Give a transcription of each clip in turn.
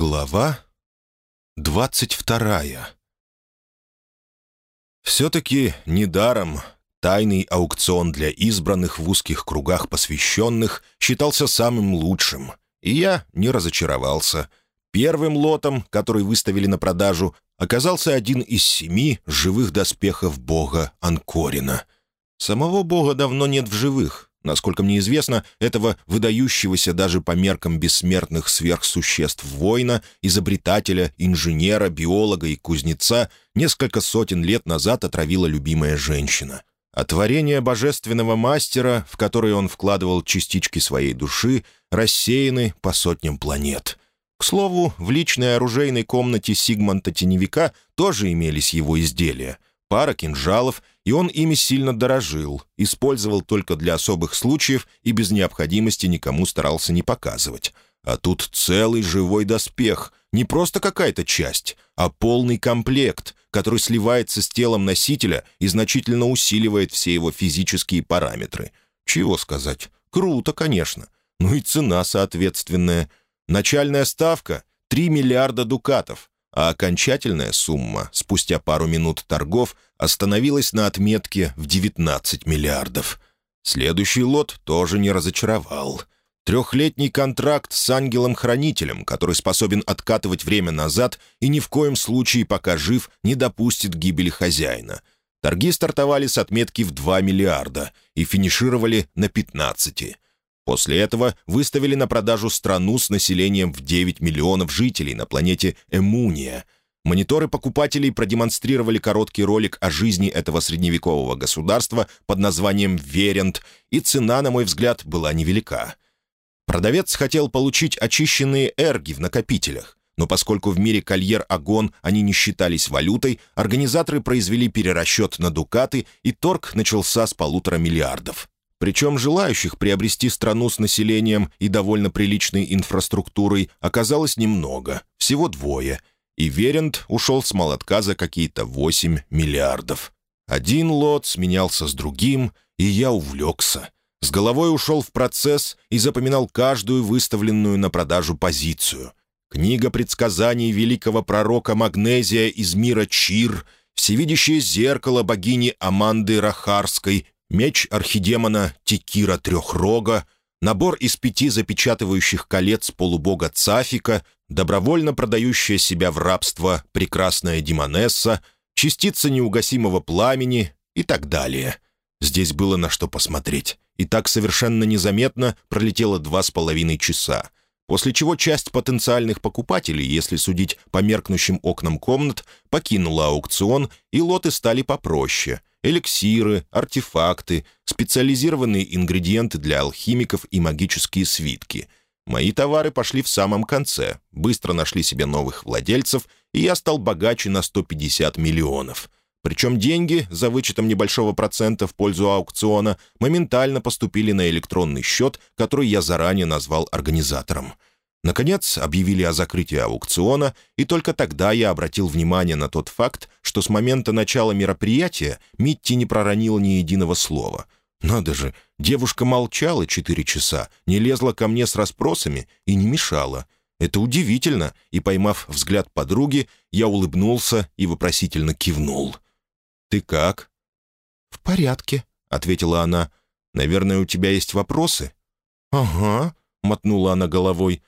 Глава двадцать вторая Все-таки недаром тайный аукцион для избранных в узких кругах посвященных считался самым лучшим, и я не разочаровался. Первым лотом, который выставили на продажу, оказался один из семи живых доспехов бога Анкорина. Самого бога давно нет в живых, Насколько мне известно, этого выдающегося даже по меркам бессмертных сверхсуществ воина, изобретателя, инженера, биолога и кузнеца несколько сотен лет назад отравила любимая женщина. А творения божественного мастера, в которые он вкладывал частички своей души, рассеяны по сотням планет. К слову, в личной оружейной комнате Сигмонта Теневика тоже имелись его изделия — пара кинжалов, и он ими сильно дорожил, использовал только для особых случаев и без необходимости никому старался не показывать. А тут целый живой доспех, не просто какая-то часть, а полный комплект, который сливается с телом носителя и значительно усиливает все его физические параметры. Чего сказать? Круто, конечно. Ну и цена соответственная. Начальная ставка — 3 миллиарда дукатов, а окончательная сумма спустя пару минут торгов остановилась на отметке в 19 миллиардов. Следующий лот тоже не разочаровал. Трехлетний контракт с ангелом-хранителем, который способен откатывать время назад и ни в коем случае, пока жив, не допустит гибели хозяина. Торги стартовали с отметки в 2 миллиарда и финишировали на 15. После этого выставили на продажу страну с населением в 9 миллионов жителей на планете Эмуния. Мониторы покупателей продемонстрировали короткий ролик о жизни этого средневекового государства под названием «Верент», и цена, на мой взгляд, была невелика. Продавец хотел получить очищенные эрги в накопителях, но поскольку в мире кольер-агон они не считались валютой, организаторы произвели перерасчет на дукаты, и торг начался с полутора миллиардов. Причем желающих приобрести страну с населением и довольно приличной инфраструктурой оказалось немного, всего двое, и Верент ушел с молотка за какие-то 8 миллиардов. Один лот сменялся с другим, и я увлекся. С головой ушел в процесс и запоминал каждую выставленную на продажу позицию. Книга предсказаний великого пророка Магнезия из мира Чир, всевидящее зеркало богини Аманды Рахарской меч архидемона Текира Трехрога, набор из пяти запечатывающих колец полубога Цафика, добровольно продающая себя в рабство прекрасная Димонесса, частица неугасимого пламени и так далее. Здесь было на что посмотреть. И так совершенно незаметно пролетело два с половиной часа после чего часть потенциальных покупателей, если судить по меркнущим окнам комнат, покинула аукцион, и лоты стали попроще. Эликсиры, артефакты, специализированные ингредиенты для алхимиков и магические свитки. Мои товары пошли в самом конце, быстро нашли себе новых владельцев, и я стал богаче на 150 миллионов. Причем деньги, за вычетом небольшого процента в пользу аукциона, моментально поступили на электронный счет, который я заранее назвал организатором. Наконец, объявили о закрытии аукциона, и только тогда я обратил внимание на тот факт, что с момента начала мероприятия Митти не проронила ни единого слова. Надо же, девушка молчала четыре часа, не лезла ко мне с расспросами и не мешала. Это удивительно, и, поймав взгляд подруги, я улыбнулся и вопросительно кивнул. «Ты как?» «В порядке», — ответила она. «Наверное, у тебя есть вопросы?» «Ага», — мотнула она головой.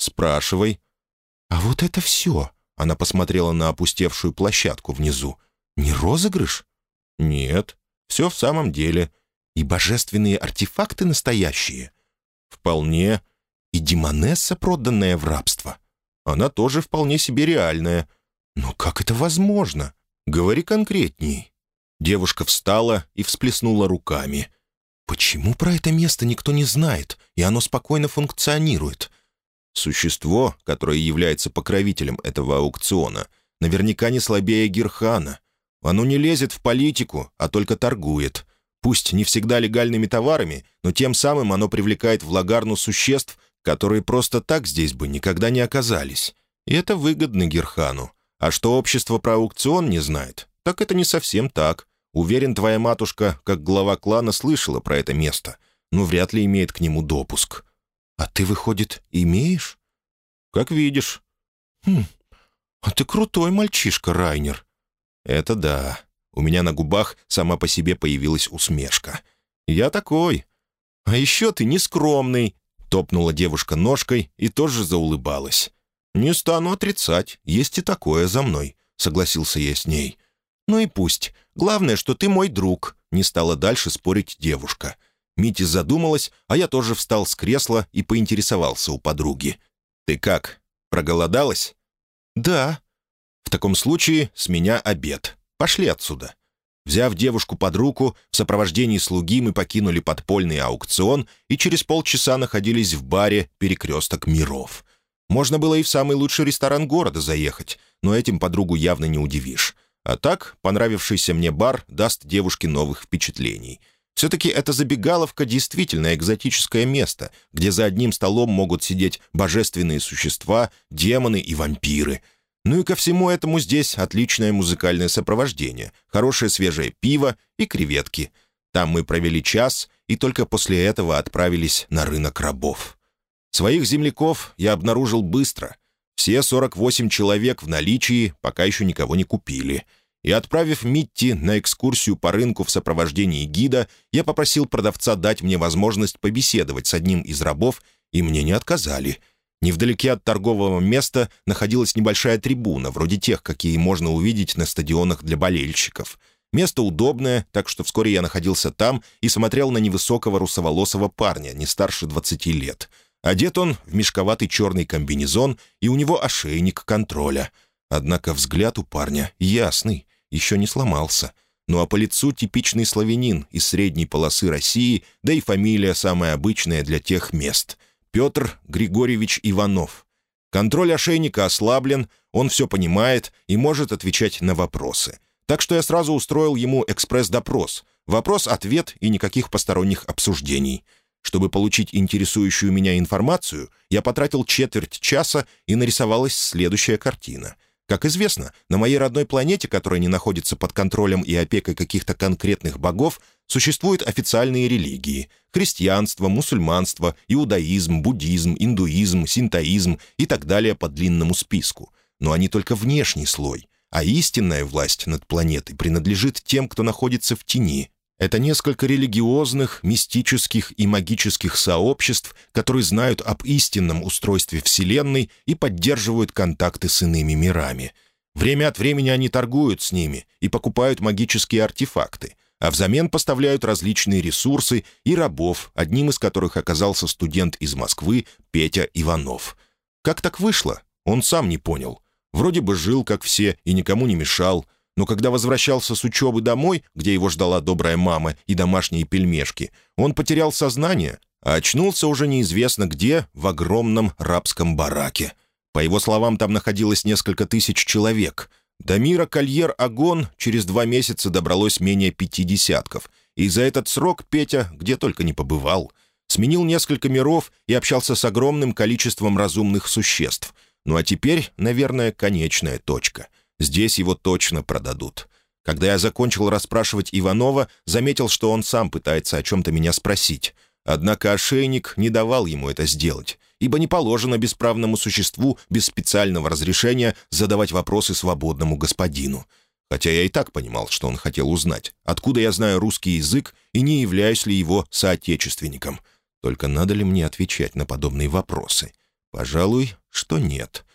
«Спрашивай». «А вот это все», — она посмотрела на опустевшую площадку внизу. «Не розыгрыш?» «Нет, все в самом деле. И божественные артефакты настоящие?» «Вполне. И Демонесса, проданная в рабство?» «Она тоже вполне себе реальная». «Но как это возможно?» «Говори конкретней». Девушка встала и всплеснула руками. «Почему про это место никто не знает, и оно спокойно функционирует?» Существо, которое является покровителем этого аукциона, наверняка не слабее Герхана. Оно не лезет в политику, а только торгует. Пусть не всегда легальными товарами, но тем самым оно привлекает в Лагарну существ, которые просто так здесь бы никогда не оказались. И это выгодно Герхану. А что общество про аукцион не знает, так это не совсем так. Уверен, твоя матушка, как глава клана, слышала про это место, но вряд ли имеет к нему допуск. А ты, выходит, имеешь? Как видишь. «Хм, а ты крутой мальчишка, Райнер». «Это да». У меня на губах сама по себе появилась усмешка. «Я такой». «А еще ты нескромный», — топнула девушка ножкой и тоже заулыбалась. «Не стану отрицать, есть и такое за мной», — согласился я с ней. «Ну и пусть. Главное, что ты мой друг», — не стала дальше спорить девушка. Мити задумалась, а я тоже встал с кресла и поинтересовался у подруги. «Ты как, проголодалась?» «Да». «В таком случае с меня обед. Пошли отсюда». Взяв девушку под руку, в сопровождении слуги мы покинули подпольный аукцион и через полчаса находились в баре «Перекресток миров». Можно было и в самый лучший ресторан города заехать, но этим подругу явно не удивишь. А так, понравившийся мне бар даст девушке новых впечатлений. Все-таки эта забегаловка действительно экзотическое место, где за одним столом могут сидеть божественные существа, демоны и вампиры. Ну и ко всему этому здесь отличное музыкальное сопровождение, хорошее свежее пиво и креветки. Там мы провели час и только после этого отправились на рынок рабов. Своих земляков я обнаружил быстро. Все 48 человек в наличии пока еще никого не купили. И отправив Митти на экскурсию по рынку в сопровождении гида, я попросил продавца дать мне возможность побеседовать с одним из рабов, и мне не отказали. Невдалеке от торгового места находилась небольшая трибуна, вроде тех, какие можно увидеть на стадионах для болельщиков. Место удобное, так что вскоре я находился там и смотрел на невысокого русоволосого парня, не старше 20 лет — Одет он в мешковатый черный комбинезон, и у него ошейник контроля. Однако взгляд у парня ясный, еще не сломался. Ну а по лицу типичный славянин из средней полосы России, да и фамилия самая обычная для тех мест — Петр Григорьевич Иванов. Контроль ошейника ослаблен, он все понимает и может отвечать на вопросы. Так что я сразу устроил ему экспресс-допрос. Вопрос-ответ и никаких посторонних обсуждений — чтобы получить интересующую меня информацию, я потратил четверть часа, и нарисовалась следующая картина. Как известно, на моей родной планете, которая не находится под контролем и опекой каких-то конкретных богов, существуют официальные религии — христианство, мусульманство, иудаизм, буддизм, индуизм, синтоизм и так далее по длинному списку. Но они только внешний слой, а истинная власть над планетой принадлежит тем, кто находится в тени, это несколько религиозных, мистических и магических сообществ, которые знают об истинном устройстве Вселенной и поддерживают контакты с иными мирами. Время от времени они торгуют с ними и покупают магические артефакты, а взамен поставляют различные ресурсы и рабов, одним из которых оказался студент из Москвы Петя Иванов. Как так вышло? Он сам не понял. Вроде бы жил, как все, и никому не мешал — но когда возвращался с учебы домой, где его ждала добрая мама и домашние пельмешки, он потерял сознание, а очнулся уже неизвестно где, в огромном рабском бараке. По его словам, там находилось несколько тысяч человек. До мира Кольер-Агон через два месяца добралось менее пяти десятков, и за этот срок Петя где только не побывал. Сменил несколько миров и общался с огромным количеством разумных существ. Ну а теперь, наверное, конечная точка — Здесь его точно продадут. Когда я закончил расспрашивать Иванова, заметил, что он сам пытается о чем-то меня спросить. Однако ошейник не давал ему это сделать, ибо не положено бесправному существу без специального разрешения задавать вопросы свободному господину. Хотя я и так понимал, что он хотел узнать, откуда я знаю русский язык и не являюсь ли его соотечественником. Только надо ли мне отвечать на подобные вопросы? Пожалуй, что нет.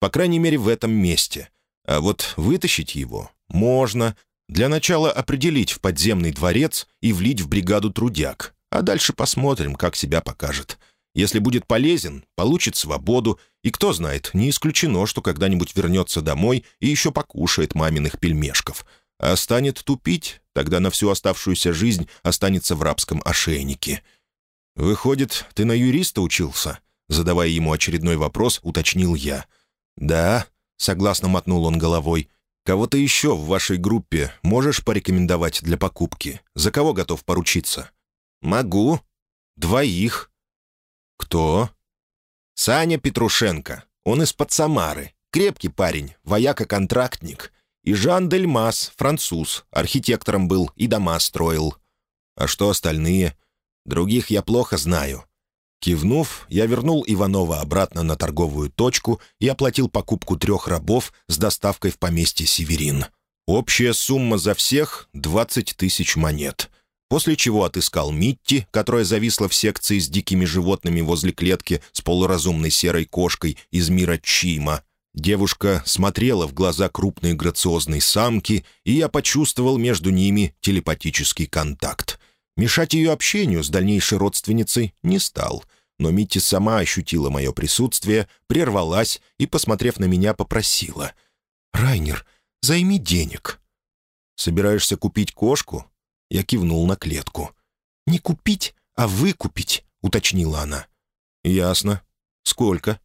По крайней мере, в этом месте. А вот вытащить его можно. Для начала определить в подземный дворец и влить в бригаду трудяг, а дальше посмотрим, как себя покажет. Если будет полезен, получит свободу, и кто знает, не исключено, что когда-нибудь вернется домой и еще покушает маминых пельмешков. А станет тупить, тогда на всю оставшуюся жизнь останется в рабском ошейнике. «Выходит, ты на юриста учился?» Задавая ему очередной вопрос, уточнил я. «Да», — согласно мотнул он головой. «Кого-то еще в вашей группе можешь порекомендовать для покупки? За кого готов поручиться?» «Могу. Двоих». «Кто?» «Саня Петрушенко. Он из-под Самары. Крепкий парень, вояка-контрактник. И Жан Дельмас, француз, архитектором был и дома строил. А что остальные? Других я плохо знаю. Кивнув, я вернул Иванова обратно на торговую точку и оплатил покупку трех рабов с доставкой в поместье «Северин». Общая сумма за всех — 20 тысяч монет. После чего отыскал Митти, которая зависла в секции с дикими животными возле клетки с полуразумной серой кошкой из мира Чима. Девушка смотрела в глаза крупной грациозной самки, и я почувствовал между ними телепатический контакт. Мешать ее общению с дальнейшей родственницей не стал, но Митти сама ощутила мое присутствие, прервалась и, посмотрев на меня, попросила. «Райнер, займи денег». «Собираешься купить кошку?» Я кивнул на клетку. «Не купить, а выкупить», — уточнила она. «Ясно. Сколько?»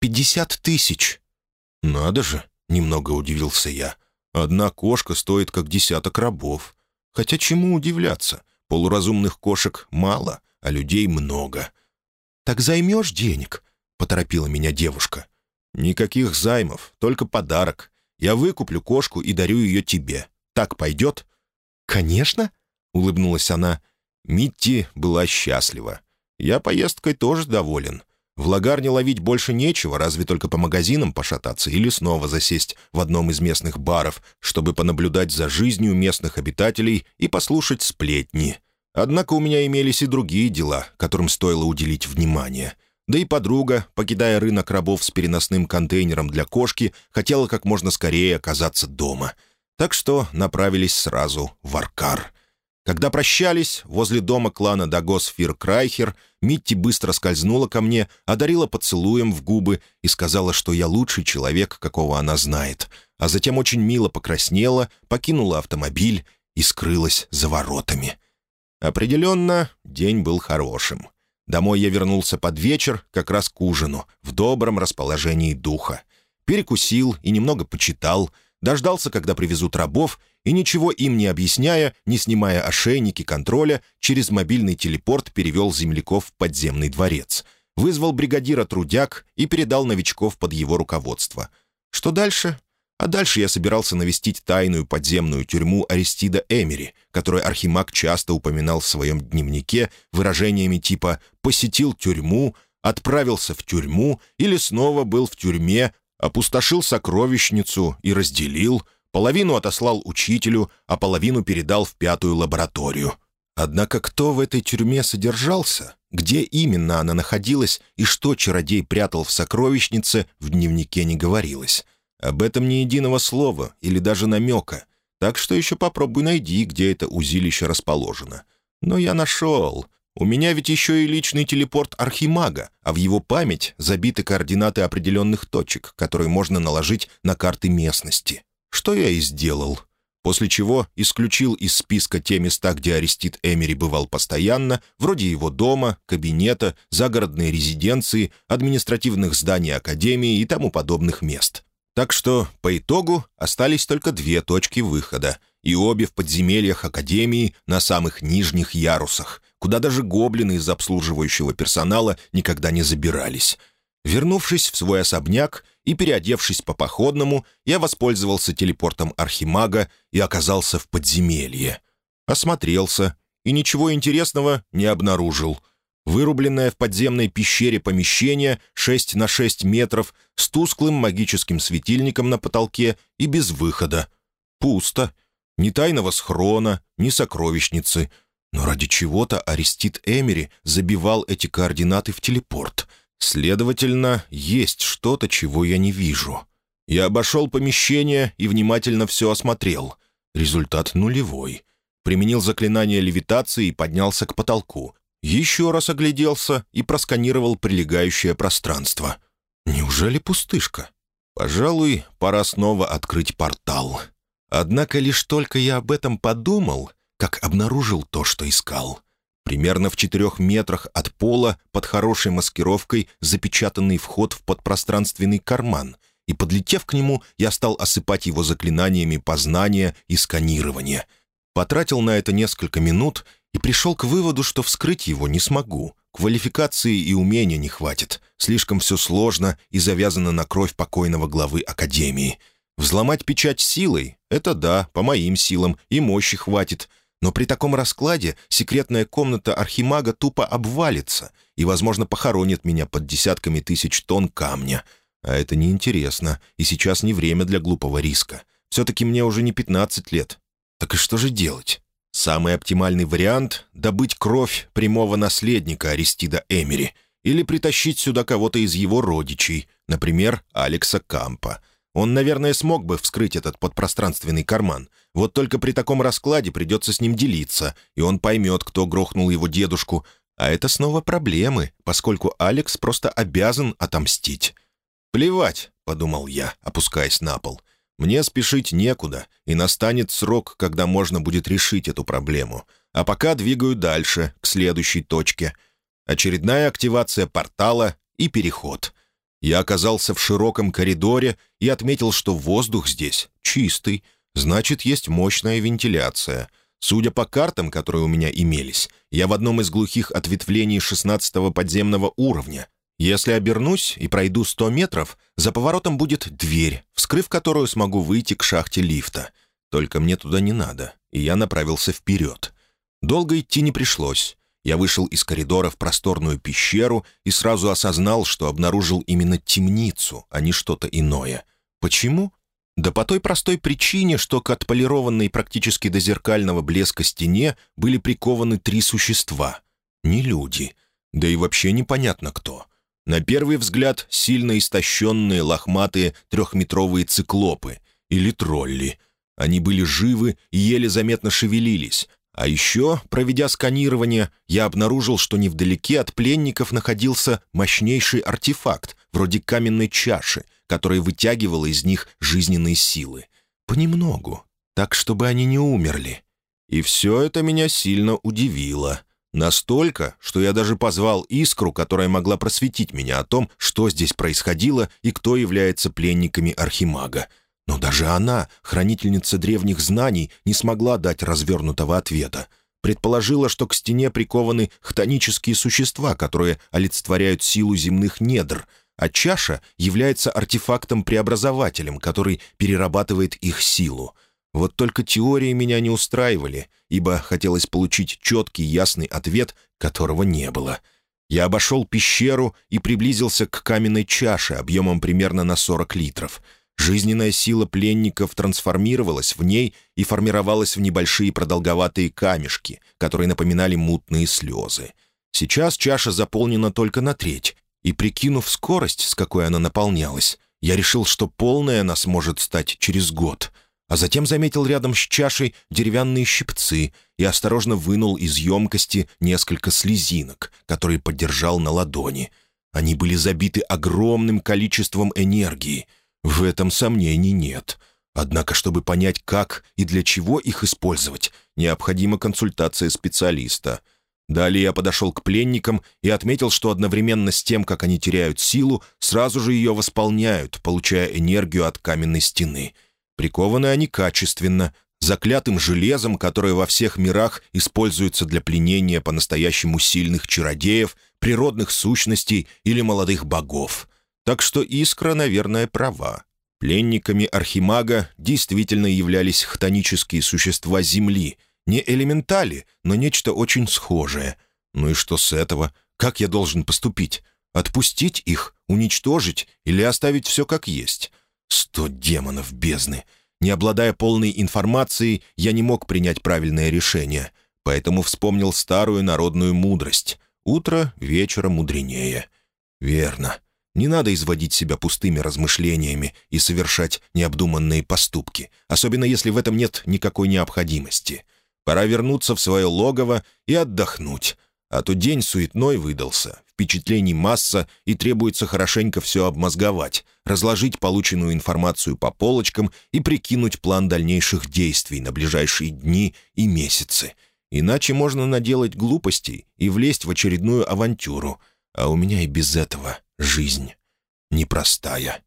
«Пятьдесят тысяч». «Надо же», — немного удивился я. «Одна кошка стоит как десяток рабов. Хотя чему удивляться? Полуразумных кошек мало, а людей много». «Так займешь денег?» — поторопила меня девушка. «Никаких займов, только подарок. Я выкуплю кошку и дарю ее тебе. Так пойдет?» «Конечно», — улыбнулась она. Митти была счастлива. «Я поездкой тоже доволен. В лагарне ловить больше нечего, разве только по магазинам пошататься или снова засесть в одном из местных баров, чтобы понаблюдать за жизнью местных обитателей и послушать сплетни. Однако у меня имелись и другие дела, которым стоило уделить внимание. Да и подруга, покидая рынок рабов с переносным контейнером для кошки, хотела как можно скорее оказаться дома. Так что направились сразу в Аркар. Когда прощались, возле дома клана Дагос Фир Митти быстро скользнула ко мне, одарила поцелуем в губы и сказала, что я лучший человек, какого она знает, а затем очень мило покраснела, покинула автомобиль и скрылась за воротами. Определенно, день был хорошим. Домой я вернулся под вечер, как раз к ужину, в добром расположении духа. Перекусил и немного почитал — Дождался, когда привезут рабов, и, ничего им не объясняя, не снимая ошейники контроля, через мобильный телепорт перевел земляков в подземный дворец. Вызвал бригадира Трудяк и передал новичков под его руководство. Что дальше? А дальше я собирался навестить тайную подземную тюрьму Аристида Эмери, которую Архимаг часто упоминал в своем дневнике выражениями типа «посетил тюрьму», «отправился в тюрьму» или «снова был в тюрьме», опустошил сокровищницу и разделил, половину отослал учителю, а половину передал в пятую лабораторию. Однако кто в этой тюрьме содержался, где именно она находилась и что чародей прятал в сокровищнице, в дневнике не говорилось. Об этом ни единого слова или даже намека, так что еще попробуй найди, где это узилище расположено. Но я нашел, у меня ведь еще и личный телепорт Архимага, а в его память забиты координаты определенных точек, которые можно наложить на карты местности. Что я и сделал. После чего исключил из списка те места, где Арестит Эмери бывал постоянно, вроде его дома, кабинета, загородной резиденции, административных зданий Академии и тому подобных мест. Так что, по итогу, остались только две точки выхода, и обе в подземельях Академии на самых нижних ярусах, куда даже гоблины из обслуживающего персонала никогда не забирались. Вернувшись в свой особняк и переодевшись по походному, я воспользовался телепортом Архимага и оказался в подземелье. Осмотрелся и ничего интересного не обнаружил. Вырубленное в подземной пещере помещение 6 на 6 метров с тусклым магическим светильником на потолке и без выхода. Пусто. Ни тайного схрона, ни сокровищницы — но ради чего-то Арестит Эмери забивал эти координаты в телепорт. Следовательно, есть что-то, чего я не вижу. Я обошел помещение и внимательно все осмотрел. Результат нулевой. Применил заклинание левитации и поднялся к потолку. Еще раз огляделся и просканировал прилегающее пространство. Неужели пустышка? Пожалуй, пора снова открыть портал. Однако лишь только я об этом подумал — как обнаружил то, что искал. Примерно в четырех метрах от пола под хорошей маскировкой запечатанный вход в подпространственный карман, и, подлетев к нему, я стал осыпать его заклинаниями познания и сканирования. Потратил на это несколько минут и пришел к выводу, что вскрыть его не смогу. Квалификации и умения не хватит. Слишком все сложно и завязано на кровь покойного главы Академии. Взломать печать силой — это да, по моим силам, и мощи хватит — Но при таком раскладе секретная комната Архимага тупо обвалится и, возможно, похоронит меня под десятками тысяч тонн камня. А это неинтересно, и сейчас не время для глупого риска. Все-таки мне уже не 15 лет. Так и что же делать? Самый оптимальный вариант — добыть кровь прямого наследника Аристида Эмери или притащить сюда кого-то из его родичей, например, Алекса Кампа — он, наверное, смог бы вскрыть этот подпространственный карман. Вот только при таком раскладе придется с ним делиться, и он поймет, кто грохнул его дедушку. А это снова проблемы, поскольку Алекс просто обязан отомстить. «Плевать», — подумал я, опускаясь на пол. «Мне спешить некуда, и настанет срок, когда можно будет решить эту проблему. А пока двигаю дальше, к следующей точке. Очередная активация портала и переход». Я оказался в широком коридоре и отметил, что воздух здесь чистый, значит, есть мощная вентиляция. Судя по картам, которые у меня имелись, я в одном из глухих ответвлений шестнадцатого подземного уровня. Если обернусь и пройду сто метров, за поворотом будет дверь, вскрыв которую смогу выйти к шахте лифта. Только мне туда не надо, и я направился вперед. Долго идти не пришлось. Я вышел из коридора в просторную пещеру и сразу осознал, что обнаружил именно темницу, а не что-то иное. Почему? Да по той простой причине, что к отполированной практически до зеркального блеска стене были прикованы три существа. Не люди. Да и вообще непонятно кто. На первый взгляд сильно истощенные лохматые трехметровые циклопы или тролли. Они были живы и еле заметно шевелились, а еще, проведя сканирование, я обнаружил, что невдалеке от пленников находился мощнейший артефакт, вроде каменной чаши, которая вытягивала из них жизненные силы. Понемногу, так, чтобы они не умерли. И все это меня сильно удивило. Настолько, что я даже позвал искру, которая могла просветить меня о том, что здесь происходило и кто является пленниками Архимага — но даже она, хранительница древних знаний, не смогла дать развернутого ответа. Предположила, что к стене прикованы хтонические существа, которые олицетворяют силу земных недр, а чаша является артефактом-преобразователем, который перерабатывает их силу. Вот только теории меня не устраивали, ибо хотелось получить четкий ясный ответ, которого не было. Я обошел пещеру и приблизился к каменной чаше объемом примерно на 40 литров — Жизненная сила пленников трансформировалась в ней и формировалась в небольшие продолговатые камешки, которые напоминали мутные слезы. Сейчас чаша заполнена только на треть, и, прикинув скорость, с какой она наполнялась, я решил, что полная она сможет стать через год. А затем заметил рядом с чашей деревянные щипцы и осторожно вынул из емкости несколько слезинок, которые подержал на ладони. Они были забиты огромным количеством энергии — в этом сомнений нет. Однако, чтобы понять, как и для чего их использовать, необходима консультация специалиста. Далее я подошел к пленникам и отметил, что одновременно с тем, как они теряют силу, сразу же ее восполняют, получая энергию от каменной стены. Прикованы они качественно, заклятым железом, которое во всех мирах используется для пленения по-настоящему сильных чародеев, природных сущностей или молодых богов. Так что Искра, наверное, права. Пленниками Архимага действительно являлись хтонические существа Земли. Не элементали, но нечто очень схожее. Ну и что с этого? Как я должен поступить? Отпустить их, уничтожить или оставить все как есть? Сто демонов бездны! Не обладая полной информацией, я не мог принять правильное решение, поэтому вспомнил старую народную мудрость. Утро вечера мудренее. Верно. Не надо изводить себя пустыми размышлениями и совершать необдуманные поступки, особенно если в этом нет никакой необходимости. Пора вернуться в свое логово и отдохнуть. А то день суетной выдался, впечатлений масса и требуется хорошенько все обмозговать, разложить полученную информацию по полочкам и прикинуть план дальнейших действий на ближайшие дни и месяцы. Иначе можно наделать глупостей и влезть в очередную авантюру, а у меня и без этого жизнь непростая.